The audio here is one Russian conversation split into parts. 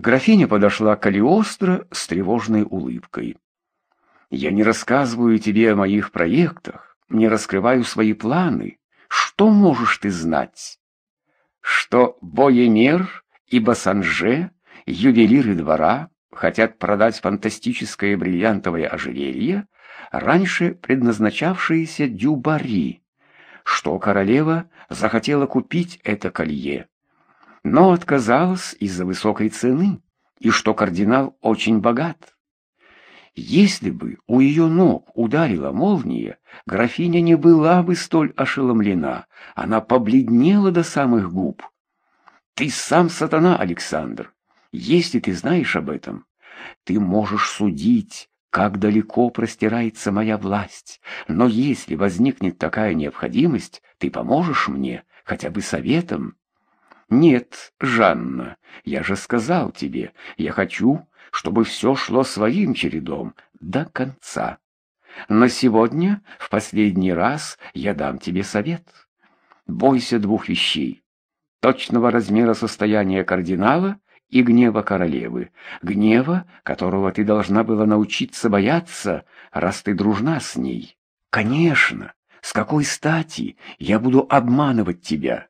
Графиня подошла к Калиостро с тревожной улыбкой. «Я не рассказываю тебе о моих проектах, не раскрываю свои планы. Что можешь ты знать?» «Что Боемер и Басанже, ювелиры двора, хотят продать фантастическое бриллиантовое ожерелье, раньше предназначавшееся Дюбари, что королева захотела купить это колье, но отказалась из-за высокой цены, и что кардинал очень богат. Если бы у ее ног ударила молния, графиня не была бы столь ошеломлена, она побледнела до самых губ. Ты сам сатана, Александр. Если ты знаешь об этом, ты можешь судить, как далеко простирается моя власть. Но если возникнет такая необходимость, ты поможешь мне хотя бы советом. Нет, Жанна, я же сказал тебе, я хочу, чтобы все шло своим чередом до конца. Но сегодня, в последний раз, я дам тебе совет. Бойся двух вещей. Точного размера состояния кардинала и гнева королевы, гнева, которого ты должна была научиться бояться, раз ты дружна с ней. Конечно, с какой стати я буду обманывать тебя?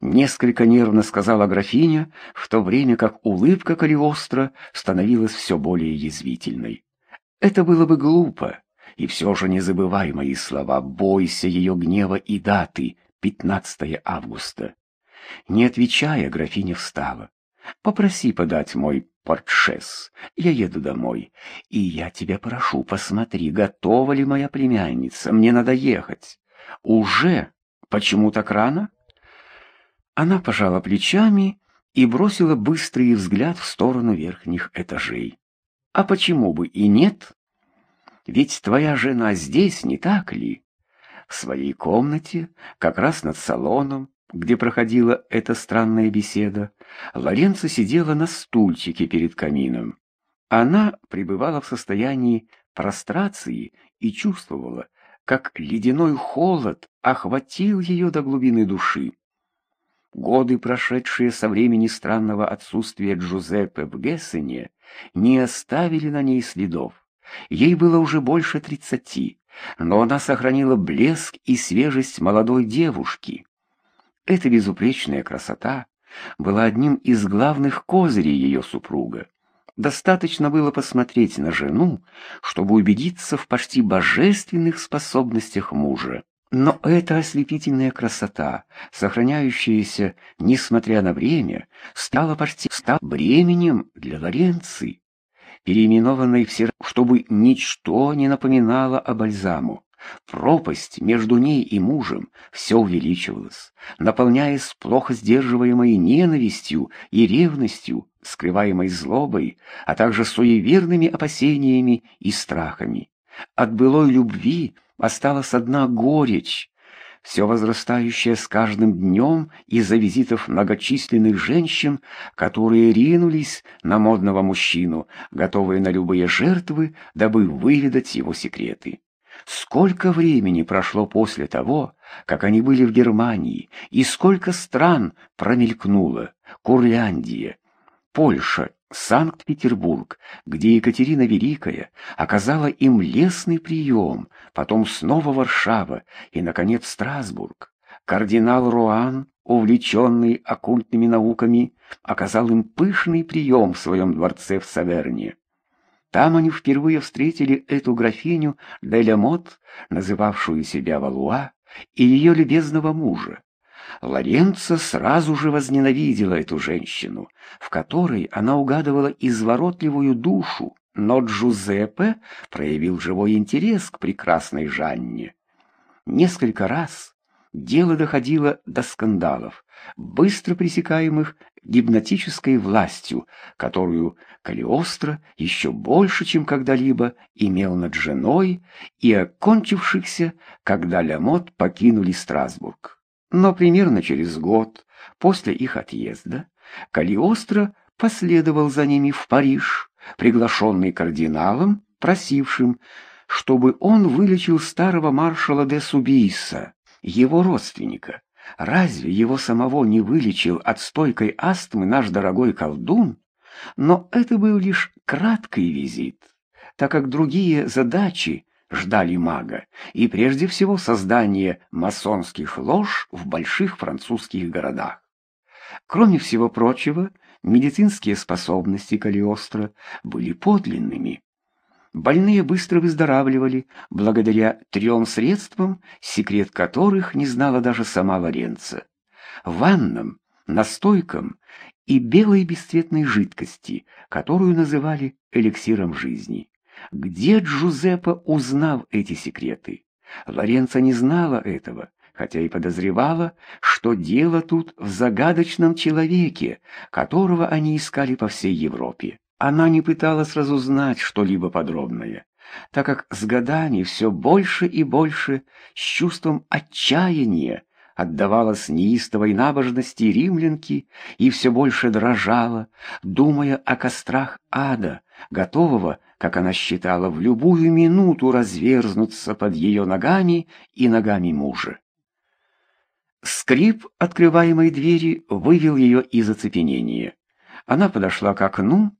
Несколько нервно сказала графиня, в то время как улыбка Калиостро становилась все более язвительной. Это было бы глупо, и все же не забывай мои слова, бойся ее гнева и даты, 15 августа. Не отвечая, графиня встала. Попроси подать мой портшес. Я еду домой. И я тебя прошу, посмотри, готова ли моя племянница. Мне надо ехать. Уже? Почему так рано? Она пожала плечами и бросила быстрый взгляд в сторону верхних этажей. А почему бы и нет? Ведь твоя жена здесь, не так ли? В своей комнате, как раз над салоном, где проходила эта странная беседа, Лоренцо сидела на стульчике перед камином. Она пребывала в состоянии прострации и чувствовала, как ледяной холод охватил ее до глубины души. Годы, прошедшие со времени странного отсутствия Джузеппе в Гессене, не оставили на ней следов. Ей было уже больше тридцати, но она сохранила блеск и свежесть молодой девушки. Эта безупречная красота была одним из главных козырей ее супруга. Достаточно было посмотреть на жену, чтобы убедиться в почти божественных способностях мужа. Но эта ослепительная красота, сохраняющаяся, несмотря на время, стала почти стала бременем для Лоренции, переименованной все, чтобы ничто не напоминало о бальзаму. Пропасть между ней и мужем все увеличивалась, наполняясь плохо сдерживаемой ненавистью и ревностью, скрываемой злобой, а также суеверными опасениями и страхами. От былой любви осталась одна горечь, все возрастающее с каждым днем из-за визитов многочисленных женщин, которые ринулись на модного мужчину, готовые на любые жертвы, дабы выведать его секреты. Сколько времени прошло после того, как они были в Германии, и сколько стран промелькнуло. Курляндия, Польша, Санкт-Петербург, где Екатерина Великая оказала им лестный прием, потом снова Варшава и, наконец, Страсбург. Кардинал Руан, увлеченный оккультными науками, оказал им пышный прием в своем дворце в Саверне. Там они впервые встретили эту графиню Делямот, называвшую себя Валуа, и ее любезного мужа. Лоренцо сразу же возненавидела эту женщину, в которой она угадывала изворотливую душу, но Джузеппе проявил живой интерес к прекрасной Жанне. Несколько раз дело доходило до скандалов, быстро пресекаемых гипнотической властью, которую Калиостро еще больше, чем когда-либо, имел над женой, и окончившихся, когда Лямот покинули Страсбург. Но примерно через год после их отъезда Калиостро последовал за ними в Париж, приглашенный кардиналом, просившим, чтобы он вылечил старого маршала де Субиса, его родственника. Разве его самого не вылечил от стойкой астмы наш дорогой колдун? Но это был лишь краткий визит, так как другие задачи ждали мага, и прежде всего создание масонских лож в больших французских городах. Кроме всего прочего, медицинские способности Калиостро были подлинными. Больные быстро выздоравливали благодаря трем средствам, секрет которых не знала даже сама Лоренца. Ваннам, настойкам и белой бесцветной жидкости, которую называли эликсиром жизни. Где Джузеппе узнал эти секреты? Лоренца не знала этого, хотя и подозревала, что дело тут в загадочном человеке, которого они искали по всей Европе. Она не пыталась разузнать что-либо подробное, так как с годами все больше и больше с чувством отчаяния отдавалась неистовой набожности римлянки и все больше дрожала, думая о кострах ада, готового, как она считала, в любую минуту разверзнуться под ее ногами и ногами мужа. Скрип открываемой двери вывел ее из оцепенения. Она подошла к окну.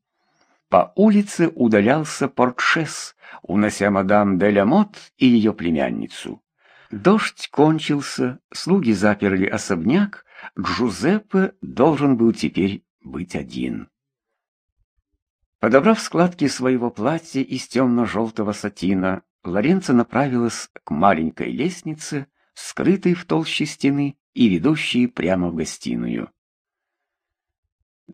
По улице удалялся портшес, унося мадам де Ламот и ее племянницу. Дождь кончился, слуги заперли особняк, Джузеппе должен был теперь быть один. Подобрав складки своего платья из темно-желтого сатина, Лоренцо направилась к маленькой лестнице, скрытой в толще стены и ведущей прямо в гостиную.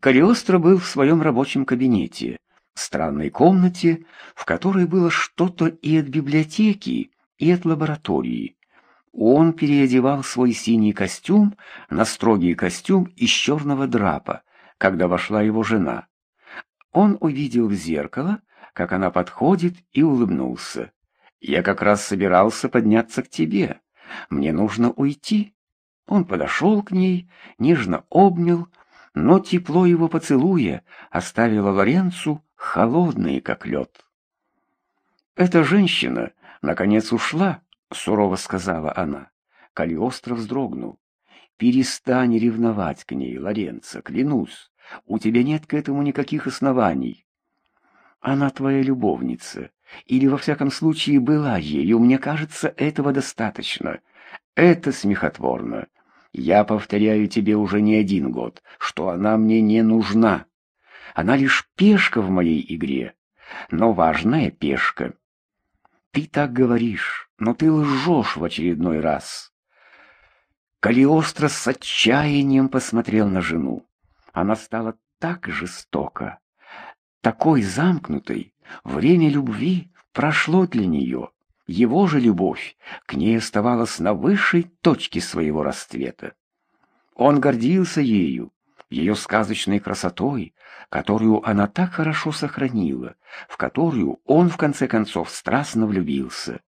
Калиостро был в своем рабочем кабинете, странной комнате, в которой было что-то и от библиотеки, и от лаборатории. Он переодевал свой синий костюм на строгий костюм из черного драпа, когда вошла его жена. Он увидел в зеркало, как она подходит, и улыбнулся. «Я как раз собирался подняться к тебе. Мне нужно уйти». Он подошел к ней, нежно обнял, но тепло его поцелуя оставило Лоренцу холодной, как лед. «Эта женщина, наконец, ушла», — сурово сказала она. Калиостро вздрогнул. «Перестань ревновать к ней, Лоренцо, клянусь. У тебя нет к этому никаких оснований. Она твоя любовница, или во всяком случае была ею, мне кажется, этого достаточно. Это смехотворно. Я повторяю тебе уже не один год, что она мне не нужна. Она лишь пешка в моей игре, но важная пешка. Ты так говоришь, но ты лжешь в очередной раз. Калиостро с отчаянием посмотрел на жену. Она стала так жестока, такой замкнутой. Время любви прошло для нее. Его же любовь к ней оставалась на высшей точке своего расцвета. Он гордился ею, ее сказочной красотой, которую она так хорошо сохранила, в которую он в конце концов страстно влюбился.